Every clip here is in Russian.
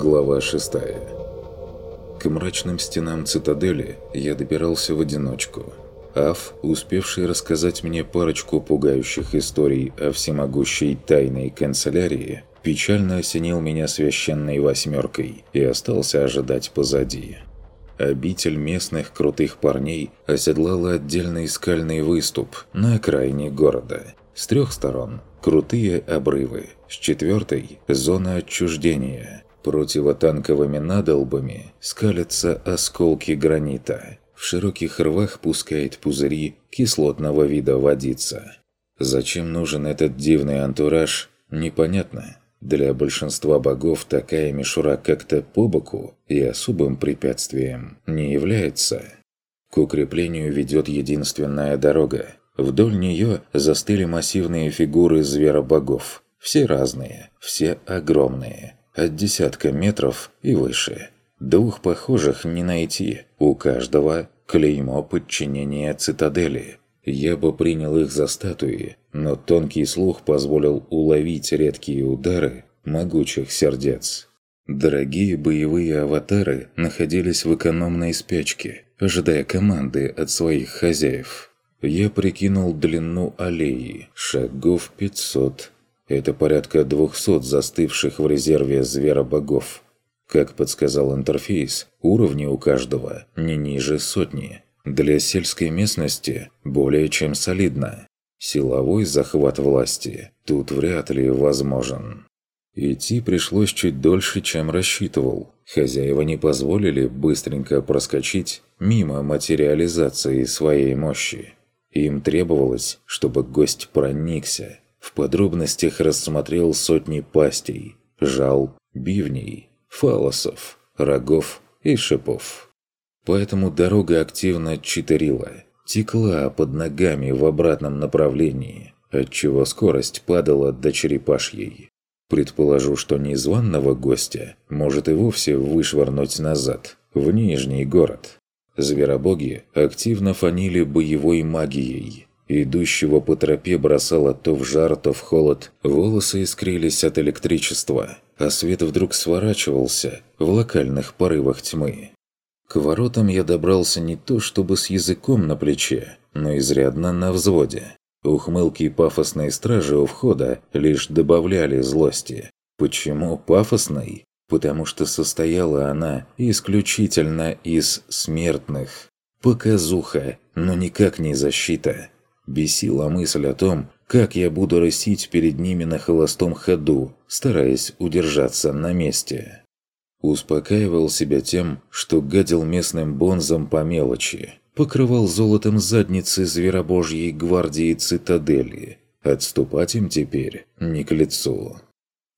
Глава 6 К мрачным стенам цитадели я добирался в одиночку. Аф, успевший рассказать мне парочку пугающих историй о всемогущей тайной канцелярии, печально осенил меня священной восьмеркой и остался ожидать позади. Обитель местных крутых парней оседлала отдельный скальный выступ на окраине города. С трех сторон – крутые обрывы, с четвертой – зона отчуждения – Противотанковыми надолбами скалятся осколки гранита. В широких рвах пускает пузыри кислотного вида водица. Зачем нужен этот дивный антураж, непонятно. Для большинства богов такая мишура как-то по боку и особым препятствием не является. К укреплению ведет единственная дорога. Вдоль нее застыли массивные фигуры зверобогов. Все разные, все огромные от десятка метров и выше. Двух похожих не найти, у каждого клеймо подчинения цитадели. Я бы принял их за статуи, но тонкий слух позволил уловить редкие удары могучих сердец. Дорогие боевые аватары находились в экономной спячке, ожидая команды от своих хозяев. Я прикинул длину аллеи, шагов 500 это порядка 200 застывших в резерве зверобогов. Как подсказал интерфейс, уровни у каждого не ниже сотни. Для сельской местности более чем солидно. Силовой захват власти тут вряд ли возможен. Идти пришлось чуть дольше, чем рассчитывал. Хозяева не позволили быстренько проскочить мимо материализации своей мощи. Им требовалось, чтобы гость проникся, в подробностях рассмотрел сотни пастей, жал, бивней, фалосов, рогов и шипов. Поэтому дорога активно читерила, текла под ногами в обратном направлении, отчего скорость падала до черепашьей. Предположу, что незваного гостя может и вовсе вышвырнуть назад, в Нижний город. Зверобоги активно фанили боевой магией, Идущего по тропе бросало то в жар, то в холод. Волосы искрились от электричества, а свет вдруг сворачивался в локальных порывах тьмы. К воротам я добрался не то чтобы с языком на плече, но изрядно на взводе. Ухмылки пафосной стражи у входа лишь добавляли злости. Почему пафосной? Потому что состояла она исключительно из смертных. Показуха, но никак не защита. Бесила мысль о том, как я буду рысить перед ними на холостом ходу, стараясь удержаться на месте. Успокаивал себя тем, что гадил местным бонзам по мелочи, покрывал золотом задницы зверобожьей гвардии цитадели. Отступать им теперь не к лицу.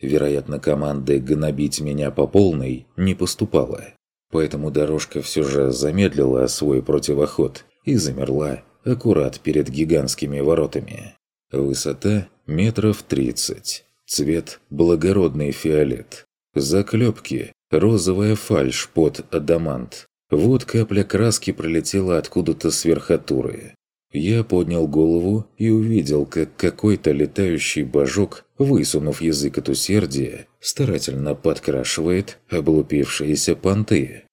Вероятно, команды гнобить меня по полной не поступало. Поэтому дорожка все же замедлила свой противоход и замерла, аккурат перед гигантскими воротами. Высота метров 30. Цвет – благородный фиолет. Заклепки – розовая фальшь под адамант. Вот капля краски пролетела откуда-то с верхотуры. Я поднял голову и увидел, как какой-то летающий божок, высунув язык от усердия, старательно подкрашивает облупившиеся понты.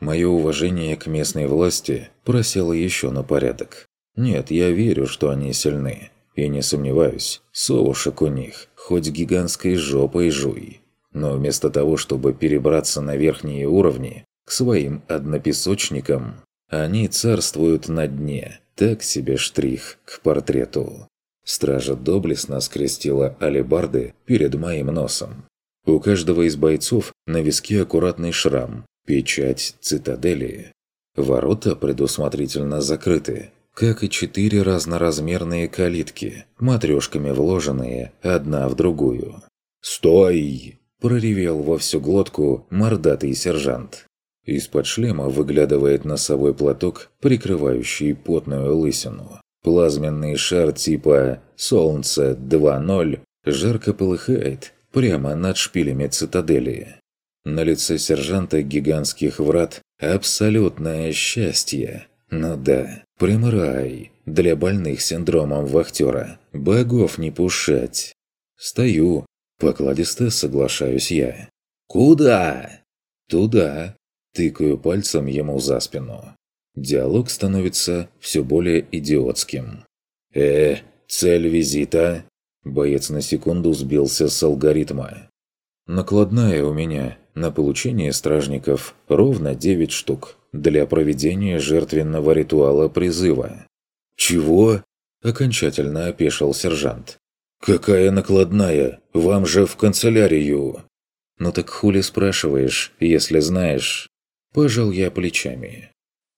Мое уважение к местной власти просело еще на порядок. Нет, я верю, что они сильны. И не сомневаюсь, совушек у них, хоть гигантской жопой жуй. Но вместо того, чтобы перебраться на верхние уровни, к своим однопесочникам, они царствуют на дне. Так себе штрих к портрету. Стража доблестно скрестила алебарды перед моим носом. У каждого из бойцов на виске аккуратный шрам, печать цитадели. Ворота предусмотрительно закрыты, как и четыре разноразмерные калитки, матрешками вложенные одна в другую. «Стой!» – проревел во всю глотку мордатый сержант. Из-под шлема выглядывает носовой платок, прикрывающий потную лысину. Плазменный шар типа «Солнце 2.0» жарко полыхает прямо над шпилями цитадели. На лице сержанта гигантских врат абсолютное счастье. Ну да, прям рай для больных синдромом вахтера. Богов не пушать. Стою, покладисто соглашаюсь я. «Куда?» «Туда». Тыкаю пальцем ему за спину. Диалог становится все более идиотским. «Э, цель визита?» Боец на секунду сбился с алгоритма. «Накладная у меня на получение стражников ровно 9 штук для проведения жертвенного ритуала призыва». «Чего?» – окончательно опешил сержант. «Какая накладная? Вам же в канцелярию!» «Ну так хули спрашиваешь, если знаешь?» Пожал я плечами.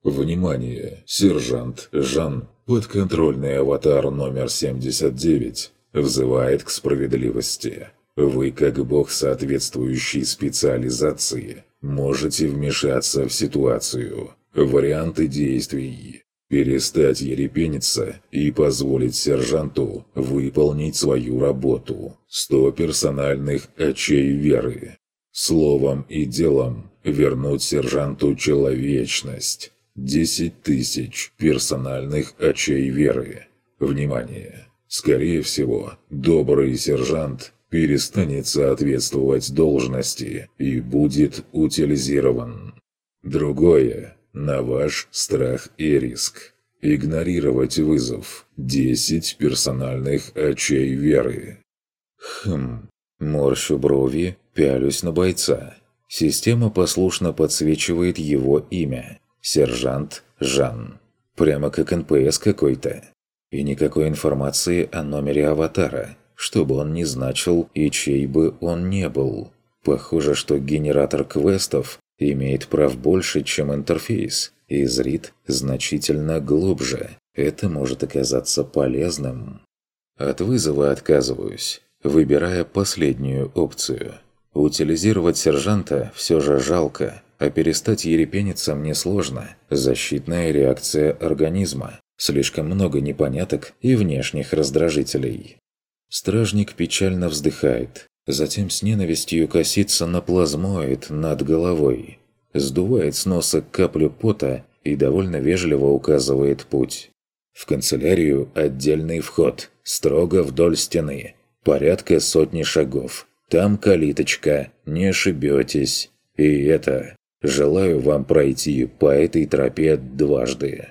Внимание! Сержант Жан, подконтрольный аватар номер 79, взывает к справедливости. Вы, как бог соответствующей специализации, можете вмешаться в ситуацию. Варианты действий. Перестать ерепениться и позволить сержанту выполнить свою работу. 100 персональных очей веры. Словом и делом вернуть сержанту человечность. 10 тысяч персональных очей веры. Внимание! Скорее всего, добрый сержант перестанет соответствовать должности и будет утилизирован. Другое – на ваш страх и риск. Игнорировать вызов. 10 персональных очей веры. Хм, морщу брови, пялюсь на бойца. Система послушно подсвечивает его имя. Сержант Жан. Прямо как НПС какой-то. И никакой информации о номере аватара, чтобы он не значил и чей бы он не был. Похоже, что генератор квестов имеет прав больше, чем интерфейс, и зрит значительно глубже. Это может оказаться полезным. От вызова отказываюсь, выбирая последнюю опцию. Утилизировать сержанта все же жалко, а перестать ерепениться мне сложно. Защитная реакция организма. Слишком много непоняток и внешних раздражителей. Стражник печально вздыхает, затем с ненавистью косится на плазмоид над головой. Сдувает с носа каплю пота и довольно вежливо указывает путь. В канцелярию отдельный вход, строго вдоль стены. Порядка сотни шагов. Там калиточка, не ошибетесь. И это, желаю вам пройти по этой тропе дважды.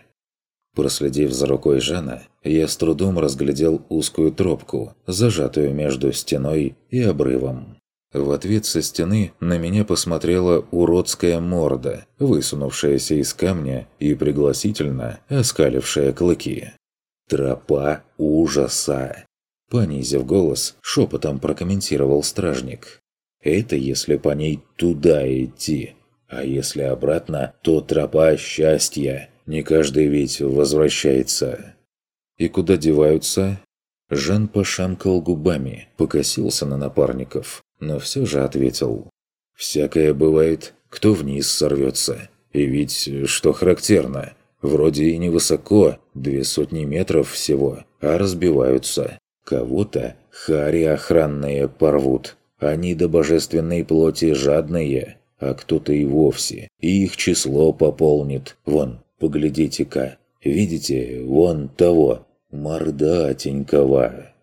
Проследив за рукой Жана, я с трудом разглядел узкую тропку, зажатую между стеной и обрывом. В ответ со стены на меня посмотрела уродская морда, высунувшаяся из камня и пригласительно оскалившая клыки. «Тропа ужаса!» Понизив голос, шепотом прокомментировал стражник. «Это если по ней туда идти, а если обратно, то тропа счастья. Не каждый ведь возвращается». «И куда деваются?» Жан пошамкал губами, покосился на напарников, но все же ответил. «Всякое бывает, кто вниз сорвется. И ведь, что характерно, вроде и невысоко, две сотни метров всего, а разбиваются. Кого-то хари охранные порвут. Они до божественной плоти жадные, а кто-то и вовсе. И их число пополнит. Вон, поглядите-ка. Видите, вон того, мордатенького.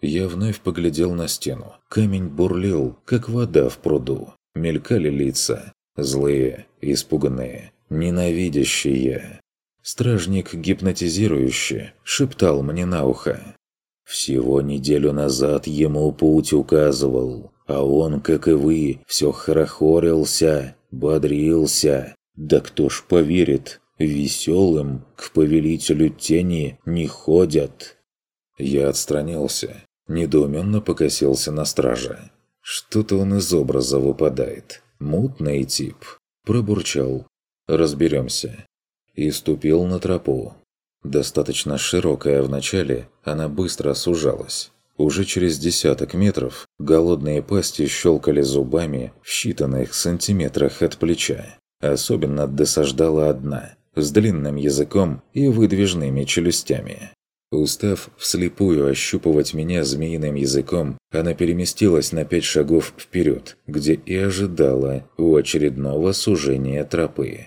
Я вновь поглядел на стену. Камень бурлил, как вода в пруду. Мелькали лица. Злые, испуганные, ненавидящие. Стражник гипнотизирующе шептал мне на ухо. Всего неделю назад ему путь указывал, а он, как и вы, все хорохорился, бодрился. Да кто ж поверит, веселым к повелителю тени не ходят. Я отстранился, недоуменно покосился на стража. Что-то он из образа выпадает. Мутный тип. Пробурчал. Разберемся. И ступил на тропу. Достаточно широкая в начале, она быстро сужалась. Уже через десяток метров голодные пасти щелкали зубами в считанных сантиметрах от плеча. Особенно досаждала одна, с длинным языком и выдвижными челюстями. Устав вслепую ощупывать меня змеиным языком, она переместилась на пять шагов вперед, где и ожидала у очередного сужения тропы.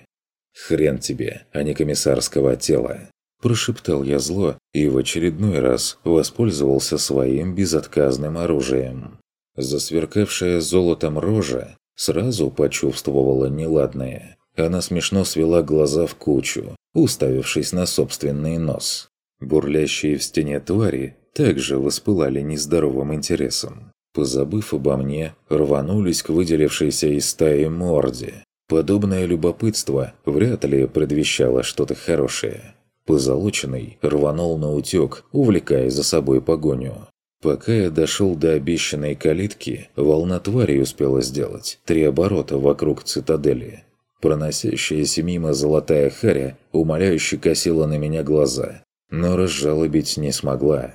«Хрен тебе, а не комиссарского тела!» Прошептал я зло и в очередной раз воспользовался своим безотказным оружием. Засверкавшая золотом рожа Сразу почувствовала неладное. Она смешно свела глаза в кучу, уставившись на собственный нос. Бурлящие в стене твари также воспылали нездоровым интересом. Позабыв обо мне, рванулись к выделившейся из стаи морде. Подобное любопытство вряд ли предвещало что-то хорошее. Позолоченный рванул на утек, увлекая за собой погоню. Пока я дошел до обещанной калитки, волна твари успела сделать три оборота вокруг цитадели. Проносящаяся мимо золотая харя умоляюще косила на меня глаза, но разжалобить не смогла.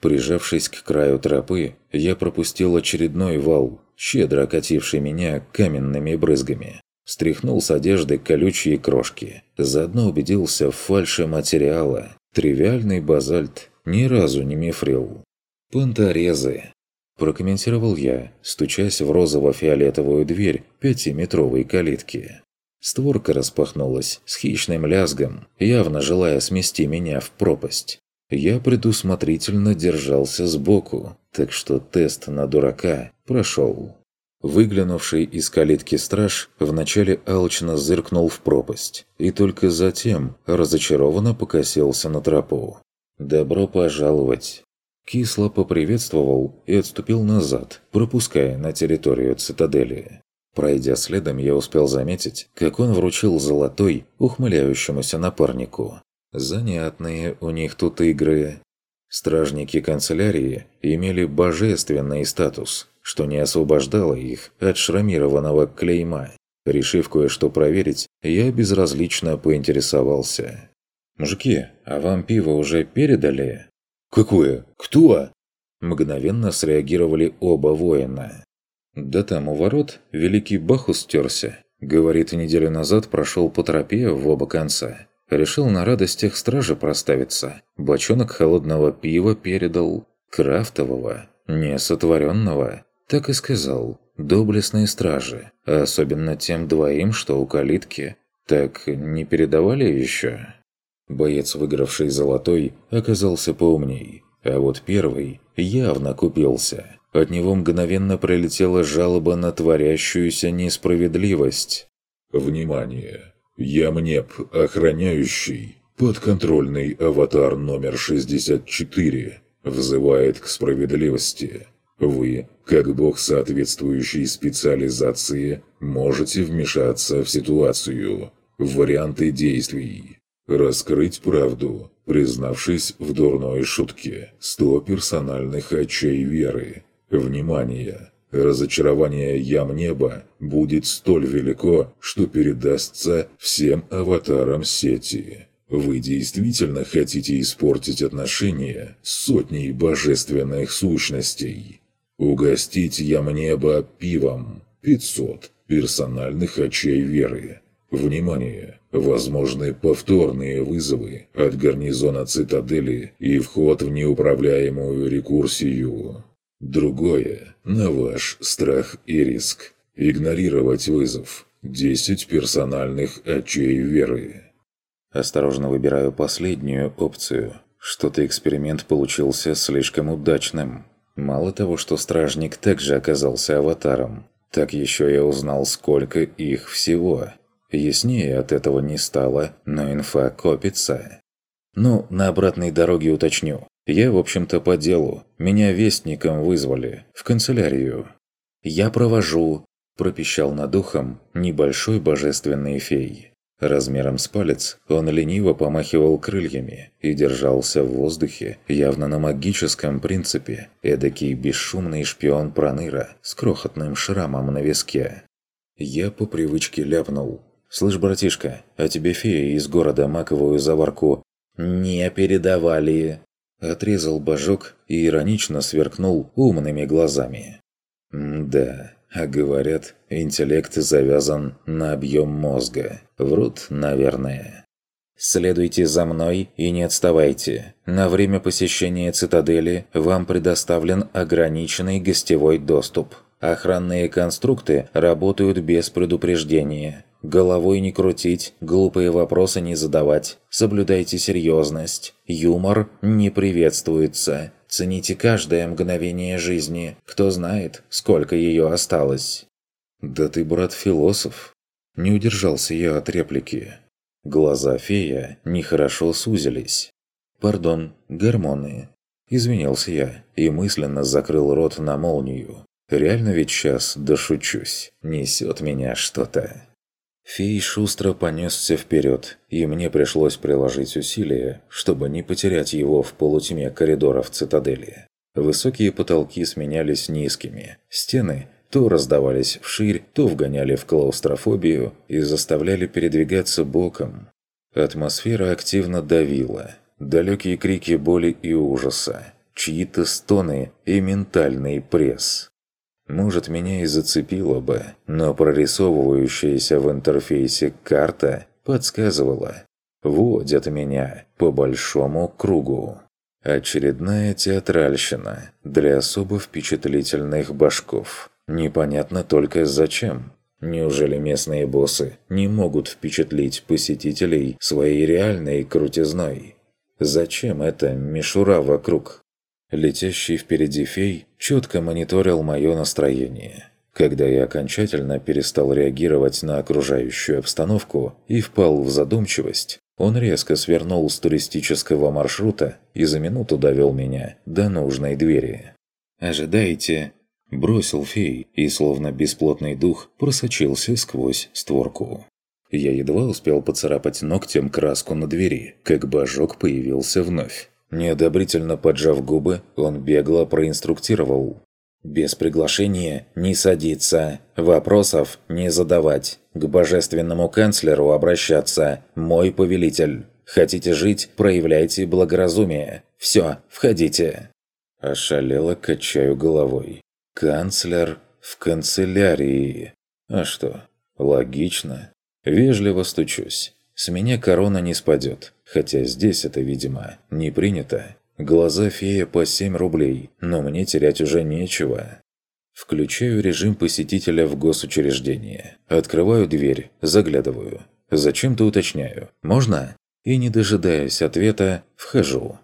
Прижавшись к краю тропы, я пропустил очередной вал, щедро окативший меня каменными брызгами. Стряхнул с одежды колючие крошки. Заодно убедился в фальше материала. Тривиальный базальт, ни разу не мифрил. «Понторезы», – прокомментировал я, стучась в розово-фиолетовую дверь пятиметровой калитки. Створка распахнулась с хищным лязгом, явно желая смести меня в пропасть. Я предусмотрительно держался сбоку, так что тест на дурака прошел. Выглянувший из калитки страж вначале алчно зыркнул в пропасть, и только затем разочарованно покосился на тропу. «Добро пожаловать!» Кисло поприветствовал и отступил назад, пропуская на территорию цитадели. Пройдя следом, я успел заметить, как он вручил золотой ухмыляющемуся напарнику. Занятные у них тут игры. Стражники канцелярии имели божественный статус, что не освобождало их от шрамированного клейма. Решив кое-что проверить, я безразлично поинтересовался. «Мужики, а вам пиво уже передали?» «Какое? Кто?» Мгновенно среагировали оба воина. «Да там у ворот великий Бахус стерся. Говорит, неделю назад прошел по тропе в оба конца. Решил на радостях стражи проставиться. Бочонок холодного пива передал. Крафтового, не сотворенного. Так и сказал. Доблестные стражи. Особенно тем двоим, что у калитки. Так не передавали еще? Боец, выигравший золотой, оказался поумней. А вот первый явно купился. От него мгновенно пролетела жалоба на творящуюся несправедливость. «Внимание! Ямнеп, охраняющий, подконтрольный аватар номер 64, взывает к справедливости. Вы, как бог соответствующей специализации, можете вмешаться в ситуацию. Варианты действий. Раскрыть правду, признавшись в дурной шутке. 100 персональных очей веры. Внимание! Разочарование ям неба будет столь велико, что передастся всем аватарам сети. Вы действительно хотите испортить отношения с сотней божественных сущностей? Угостить ям неба пивом 500 персональных очей веры. Внимание! Возможны повторные вызовы от гарнизона цитадели и вход в неуправляемую рекурсию. Другое – на ваш страх и риск. Игнорировать вызов. 10 персональных очей веры. Осторожно выбираю последнюю опцию. Что-то эксперимент получился слишком удачным. Мало того, что стражник также оказался аватаром, так еще я узнал, сколько их всего. Яснее от этого не стало, но инфа копится. Ну, на обратной дороге уточню. Я, в общем-то, по делу. Меня вестником вызвали. В канцелярию. «Я провожу», – пропищал над ухом небольшой божественный фей. Размером с палец он лениво помахивал крыльями и держался в воздухе, явно на магическом принципе, эдакий бесшумный шпион Проныра с крохотным шрамом на виске. Я по привычке ляпнул. «Слышь, братишка, а тебе фея из города маковую заварку не передавали?» Отрезал божок и иронично сверкнул умными глазами. «Да, а говорят, интеллект завязан на объем мозга. Врут, наверное». «Следуйте за мной и не отставайте. На время посещения цитадели вам предоставлен ограниченный гостевой доступ. Охранные конструкты работают без предупреждения. Головой не крутить, глупые вопросы не задавать. Соблюдайте серьезность. Юмор не приветствуется. Цените каждое мгновение жизни. Кто знает, сколько ее осталось. «Да ты, брат, философ!» Не удержался я от реплики. Глаза фея нехорошо сузились. «Пардон, гормоны». Извинился я и мысленно закрыл рот на молнию. Реально ведь сейчас дошучусь. Несет меня что-то. Фей шустро понесся вперед, и мне пришлось приложить усилия, чтобы не потерять его в полутьме коридоров цитадели. Высокие потолки сменялись низкими, стены то раздавались вширь, то вгоняли в клаустрофобию и заставляли передвигаться боком. Атмосфера активно давила. Далекие крики боли и ужаса, чьи-то стоны и ментальный пресс. Может, меня и зацепило бы, но прорисовывающаяся в интерфейсе карта подсказывала. Водят меня по большому кругу. Очередная театральщина для особо впечатлительных башков. Непонятно только зачем. Неужели местные боссы не могут впечатлить посетителей своей реальной крутизной? Зачем эта мишура вокруг? Летящий впереди фей четко мониторил мое настроение. Когда я окончательно перестал реагировать на окружающую обстановку и впал в задумчивость, он резко свернул с туристического маршрута и за минуту довел меня до нужной двери. «Ожидайте!» – бросил фей и, словно бесплотный дух, просочился сквозь створку. Я едва успел поцарапать ногтем краску на двери, как божок появился вновь. Неодобрительно поджав губы, он бегло проинструктировал. «Без приглашения не садиться, вопросов не задавать, к божественному канцлеру обращаться, мой повелитель. Хотите жить, проявляйте благоразумие. Все, входите». Ошалело качаю головой. «Канцлер в канцелярии. А что, логично. Вежливо стучусь. С меня корона не спадет, хотя здесь это, видимо, не принято. Глаза фея по 7 рублей, но мне терять уже нечего. Включаю режим посетителя в госучреждение. Открываю дверь, заглядываю. Зачем-то уточняю. «Можно?» И, не дожидаясь ответа, вхожу.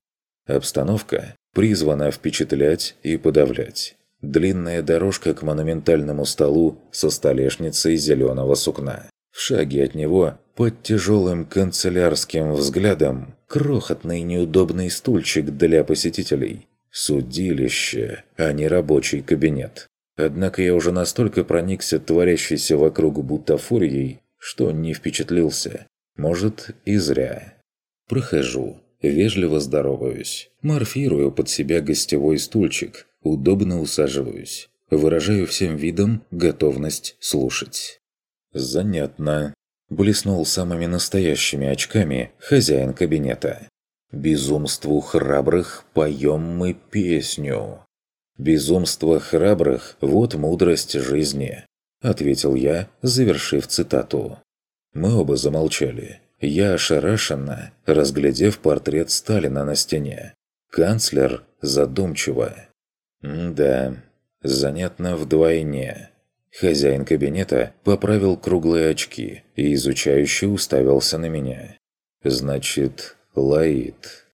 Обстановка призвана впечатлять и подавлять. Длинная дорожка к монументальному столу со столешницей зеленого сукна. В шаге от него, под тяжелым канцелярским взглядом, крохотный неудобный стульчик для посетителей. Судилище, а не рабочий кабинет. Однако я уже настолько проникся творящейся вокруг бутафорией, что не впечатлился. Может, и зря. Прохожу, вежливо здороваюсь, морфирую под себя гостевой стульчик, удобно усаживаюсь, выражаю всем видом готовность слушать. «Занятно», – блеснул самыми настоящими очками хозяин кабинета. «Безумству храбрых поем мы песню». «Безумство храбрых – вот мудрость жизни», – ответил я, завершив цитату. Мы оба замолчали. Я ошарашенно, разглядев портрет Сталина на стене. Канцлер задумчиво. «Да, занятно вдвойне». Хозяин кабинета поправил круглые очки и изучающе уставился на меня. «Значит, Лаид.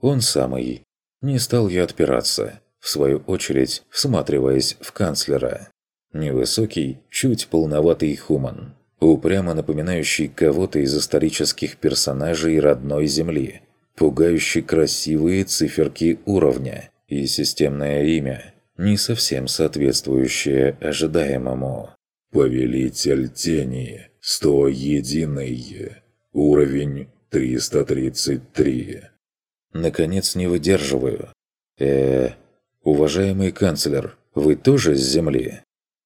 Он самый. Не стал я отпираться, в свою очередь всматриваясь в канцлера. Невысокий, чуть полноватый хуман, упрямо напоминающий кого-то из исторических персонажей родной земли, пугающий красивые циферки уровня и системное имя – не совсем соответствующее ожидаемому. «Повелитель тени, сто единый, уровень 333». Наконец не выдерживаю. э уважаемый канцлер, вы тоже с Земли?»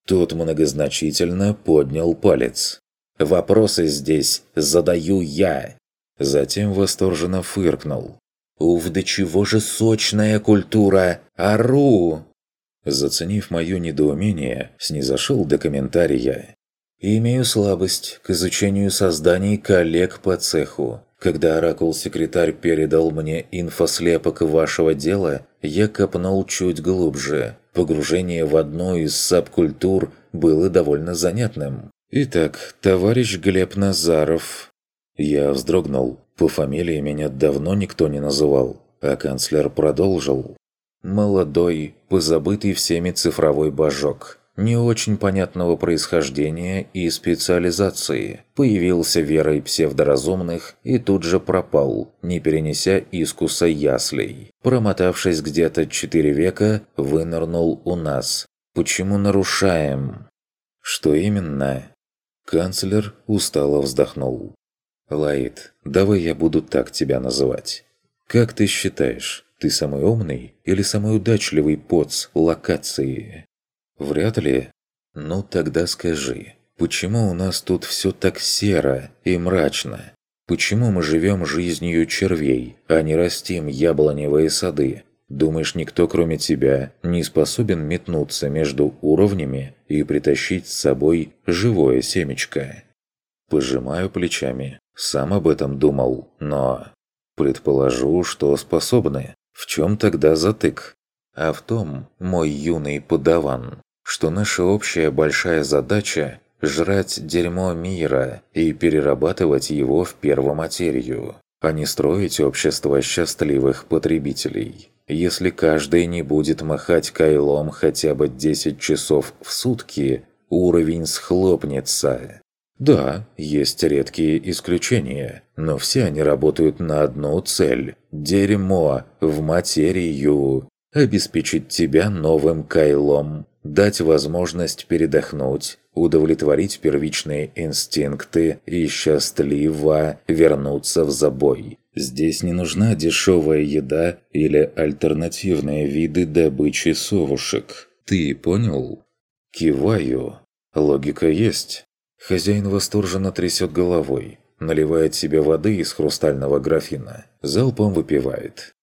Тот многозначительно поднял палец. «Вопросы здесь задаю я!» Затем восторженно фыркнул. «Уф, да чего же сочная культура! Ару!» Заценив мое недоумение, снизошел до комментария. «Имею слабость к изучению созданий коллег по цеху. Когда оракул-секретарь передал мне инфослепок вашего дела, я копнул чуть глубже. Погружение в одну из сабкультур было довольно занятным. Итак, товарищ Глеб Назаров...» Я вздрогнул. По фамилии меня давно никто не называл, а канцлер продолжил. Молодой, позабытый всеми цифровой божок. не очень понятного происхождения и специализации, появился верой псевдоразумных и тут же пропал, не перенеся искуса яслей. Промотавшись где-то четыре века, вынырнул у нас. Почему нарушаем? Что именно? Канцлер устало вздохнул. «Лаид, давай я буду так тебя называть. Как ты считаешь, ты самый умный или самый удачливый поц локации?» «Вряд ли. Ну тогда скажи, почему у нас тут все так серо и мрачно? Почему мы живем жизнью червей, а не растим яблоневые сады? Думаешь, никто кроме тебя не способен метнуться между уровнями и притащить с собой живое семечко?» Пожимаю плечами. Сам об этом думал, но... Предположу, что способны. В чем тогда затык? А в том, мой юный подаван, что наша общая большая задача – жрать дерьмо мира и перерабатывать его в первоматерию, а не строить общество счастливых потребителей. Если каждый не будет махать кайлом хотя бы 10 часов в сутки, уровень схлопнется. Да, есть редкие исключения, но все они работают на одну цель – дерьмо в материю. Обеспечить тебя новым кайлом дать возможность передохнуть, удовлетворить первичные инстинкты и счастливо вернуться в забой. Здесь не нужна дешевая еда или альтернативные виды добычи совушек. Ты понял? Киваю. Логика есть. Хозяин восторженно трясет головой, наливает себе воды из хрустального графина, залпом выпивает.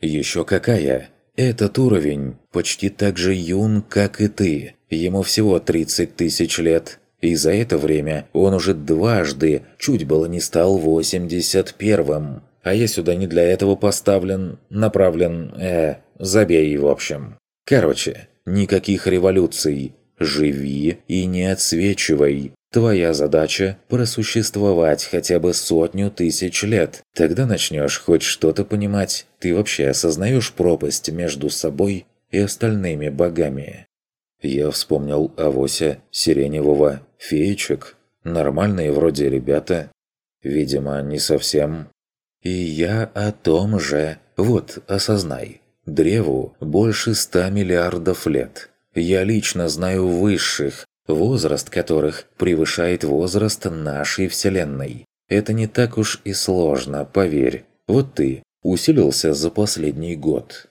«Еще какая!» Этот уровень почти так же юн, как и ты. Ему всего 30 тысяч лет. И за это время он уже дважды чуть было не стал 81-м. А я сюда не для этого поставлен, направлен, э, забей в общем. Короче, никаких революций. Живи и не отсвечивай. Твоя задача – просуществовать хотя бы сотню тысяч лет. Тогда начнешь хоть что-то понимать. Ты вообще осознаешь пропасть между собой и остальными богами. Я вспомнил Авося, Сиреневого, Феечек. Нормальные вроде ребята. Видимо, не совсем. И я о том же. Вот, осознай. Древу больше ста миллиардов лет. Я лично знаю высших, возраст которых превышает возраст нашей Вселенной. Это не так уж и сложно, поверь. Вот ты усилился за последний год.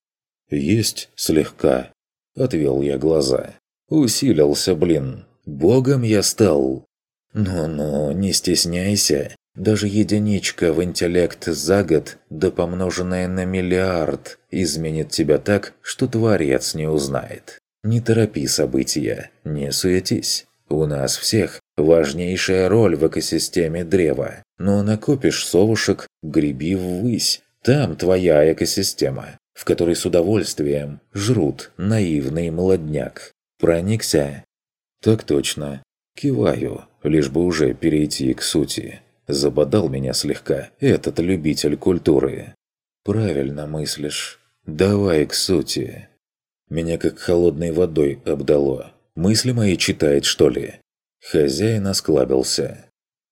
«Есть слегка», – отвел я глаза. «Усилился, блин. Богом я стал». «Ну-ну, не стесняйся. Даже единичка в интеллект за год, да помноженная на миллиард, изменит тебя так, что Творец не узнает. Не торопи события, не суетись. У нас всех важнейшая роль в экосистеме древа. Но накопишь совушек, греби ввысь. Там твоя экосистема, в которой с удовольствием жрут наивный молодняк. Проникся? Так точно. Киваю, лишь бы уже перейти к сути. Забодал меня слегка этот любитель культуры. Правильно мыслишь. Давай к сути. Меня как холодной водой обдало. Мысли мои читает, что ли? Хозяин осклабился.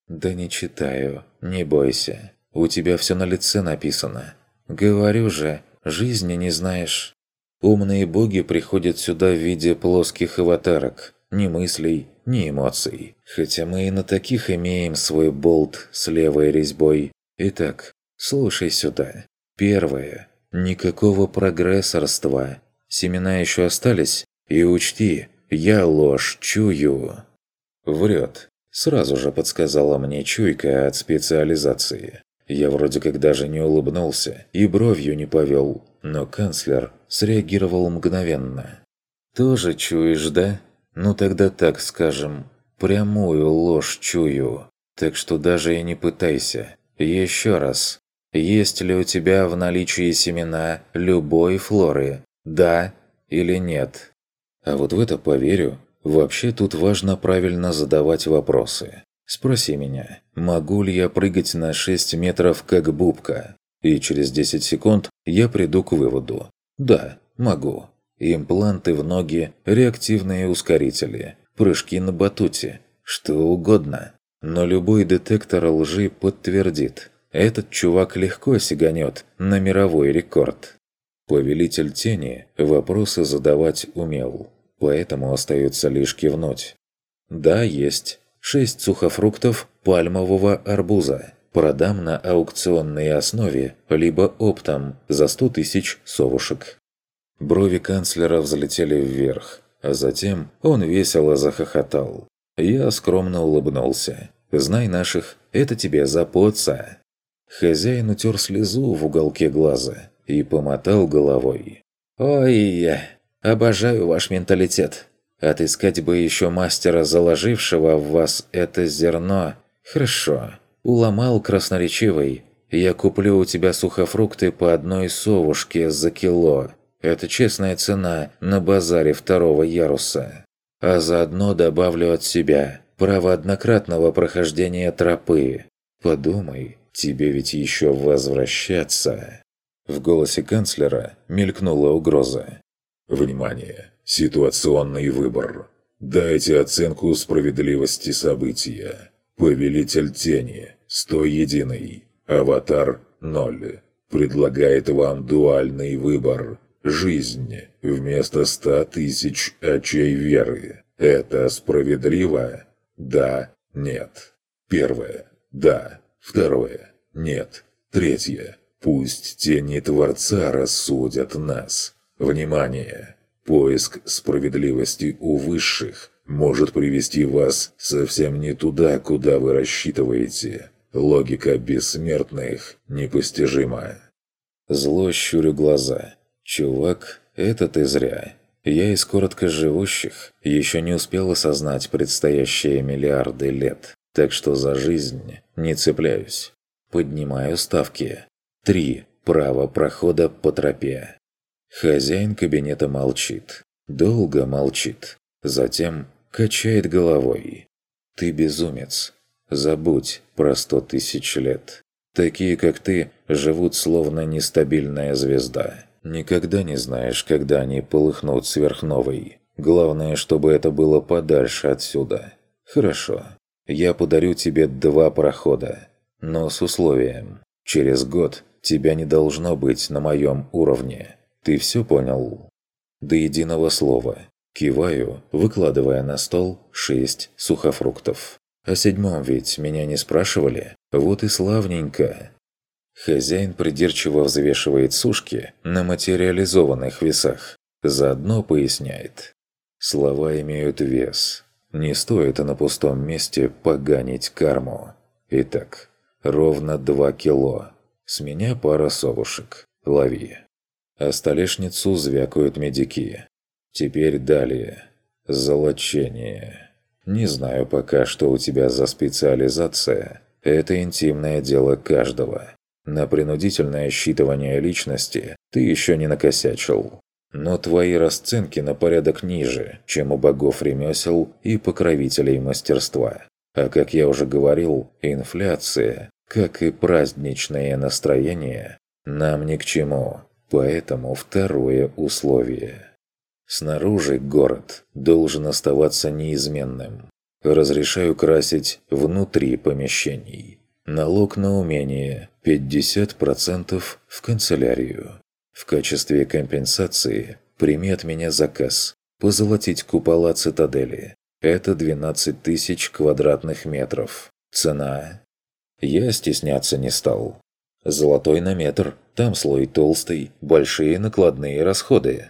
«Да не читаю, не бойся. У тебя все на лице написано. Говорю же, жизни не знаешь. Умные боги приходят сюда в виде плоских аватарок. Ни мыслей, ни эмоций. Хотя мы и на таких имеем свой болт с левой резьбой. Итак, слушай сюда. Первое. Никакого прогрессорства. Семена еще остались? И учти, я ложь чую». «Врет», – сразу же подсказала мне чуйка от специализации. Я вроде как даже не улыбнулся и бровью не повел, но канцлер среагировал мгновенно. «Тоже чуешь, да? Ну тогда так скажем. Прямую ложь чую. Так что даже и не пытайся. Еще раз. Есть ли у тебя в наличии семена любой флоры? Да или нет? А вот в это поверю. Вообще тут важно правильно задавать вопросы. Спроси меня, могу ли я прыгать на 6 метров как бубка? И через 10 секунд я приду к выводу. Да, могу. Импланты в ноги, реактивные ускорители, прыжки на батуте, что угодно. Но любой детектор лжи подтвердит. Этот чувак легко сиганет на мировой рекорд. Повелитель тени вопросы задавать умел, поэтому остается лишь кивнуть. Да, есть. Шесть сухофруктов пальмового арбуза. Продам на аукционной основе, либо оптом за сто тысяч совушек. Брови канцлера взлетели вверх, а затем он весело захохотал. Я скромно улыбнулся. «Знай наших, это тебе за поца!» Хозяин утер слезу в уголке глаза и помотал головой. «Ой, обожаю ваш менталитет. Отыскать бы еще мастера, заложившего в вас это зерно. Хорошо. Уломал красноречивый. Я куплю у тебя сухофрукты по одной совушке за кило. Это честная цена на базаре второго яруса. А заодно добавлю от себя право однократного прохождения тропы. Подумай, тебе ведь еще возвращаться». В голосе канцлера мелькнула угроза. «Внимание! Ситуационный выбор. Дайте оценку справедливости события. Повелитель тени, 100 единый. Аватар, 0. Предлагает вам дуальный выбор. Жизнь вместо 100 тысяч очей веры. Это справедливо? Да, нет. Первое. Да. Второе. Нет. Третье. Пусть тени Творца рассудят нас. Внимание! Поиск справедливости у высших может привести вас совсем не туда, куда вы рассчитываете. Логика бессмертных непостижима. Зло щурю глаза. «Чувак, это ты зря. Я из короткоживущих еще не успел осознать предстоящие миллиарды лет, так что за жизнь не цепляюсь. Поднимаю ставки. Три. Право прохода по тропе. Хозяин кабинета молчит. Долго молчит. Затем качает головой. «Ты безумец. Забудь про сто тысяч лет. Такие, как ты, живут словно нестабильная звезда. Никогда не знаешь, когда они полыхнут сверхновой. Главное, чтобы это было подальше отсюда. Хорошо. Я подарю тебе два прохода. Но с условием. Через год тебя не должно быть на моем уровне. Ты все понял?» До единого слова. Киваю, выкладывая на стол шесть сухофруктов. О седьмом ведь меня не спрашивали. Вот и славненько. Хозяин придирчиво взвешивает сушки на материализованных весах. Заодно поясняет. Слова имеют вес. Не стоит на пустом месте поганить карму. Итак, ровно два кило. С меня пара совушек. Лови а столешницу звякают медики. Теперь далее. Золочение. Не знаю пока, что у тебя за специализация. Это интимное дело каждого. На принудительное считывание личности ты еще не накосячил. Но твои расценки на порядок ниже, чем у богов ремесел и покровителей мастерства. А как я уже говорил, инфляция, как и праздничное настроение, нам ни к чему. Поэтому второе условие. Снаружи город должен оставаться неизменным. Разрешаю красить внутри помещений. Налог на умение 50% в канцелярию. В качестве компенсации прими от меня заказ позолотить купола цитадели. Это 12 тысяч квадратных метров. Цена. Я стесняться не стал. Золотой на метр, там слой толстый, большие накладные расходы.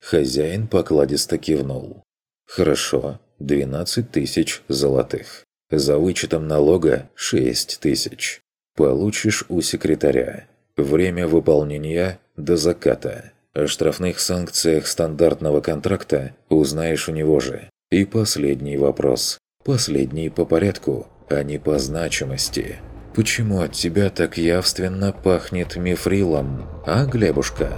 Хозяин покладисто кивнул. Хорошо, 12 тысяч золотых. За вычетом налога 6 тысяч. Получишь у секретаря. Время выполнения до заката. О штрафных санкциях стандартного контракта узнаешь у него же. И последний вопрос. Последний по порядку, а не по значимости. Почему от тебя так явственно пахнет мифрилом, а, Глебушка?»